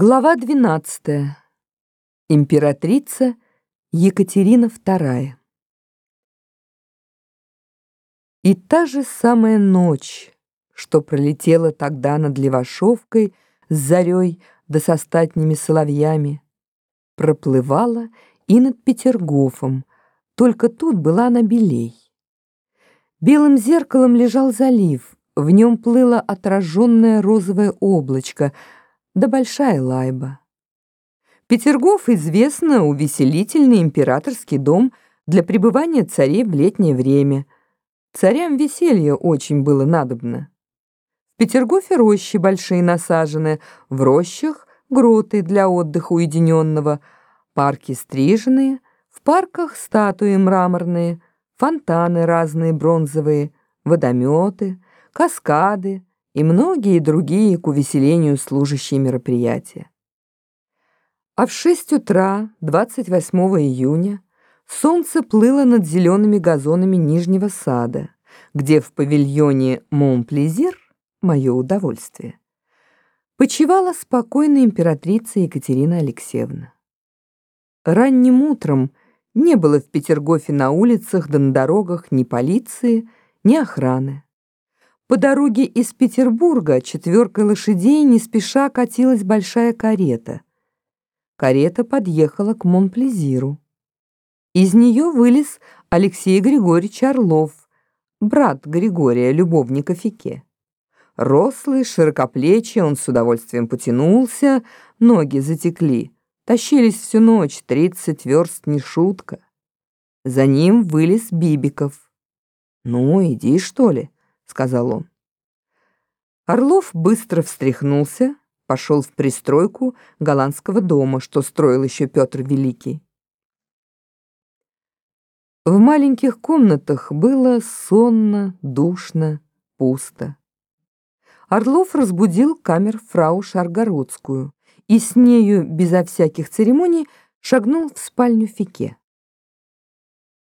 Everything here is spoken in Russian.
Глава 12. Императрица Екатерина II. И та же самая ночь, что пролетела тогда над Левашовкой с зарей да со статными соловьями, проплывала и над Петергофом, только тут была она белей. Белым зеркалом лежал залив, в нем плыло отраженное розовое облачко — да большая лайба. Петергоф известно увеселительный императорский дом для пребывания царей в летнее время. Царям веселье очень было надобно. В Петергофе рощи большие насажены, в рощах гроты для отдыха уединенного, парки стриженные, в парках статуи мраморные, фонтаны разные бронзовые, водометы, каскады, и многие другие к увеселению служащие мероприятия. А в 6 утра 28 июня солнце плыло над зелеными газонами Нижнего сада, где в павильоне Монплезир, мое удовольствие, почивала спокойная императрица Екатерина Алексеевна. Ранним утром не было в Петергофе на улицах да на дорогах ни полиции, ни охраны. По дороге из Петербурга четверкой лошадей не спеша катилась большая карета. Карета подъехала к Монплезиру. Из нее вылез Алексей Григорьевич Орлов, брат Григория, любовника Фике. Рослый, широкоплечий, он с удовольствием потянулся, ноги затекли. Тащились всю ночь, тридцать верст не шутка. За ним вылез Бибиков. «Ну, иди, что ли?» Сказал он. Орлов быстро встряхнулся, пошел в пристройку голландского дома, что строил еще Петр Великий. В маленьких комнатах было сонно, душно, пусто. Орлов разбудил камер фрау Шаргородскую и с нею, безо всяких церемоний, шагнул в спальню Фике.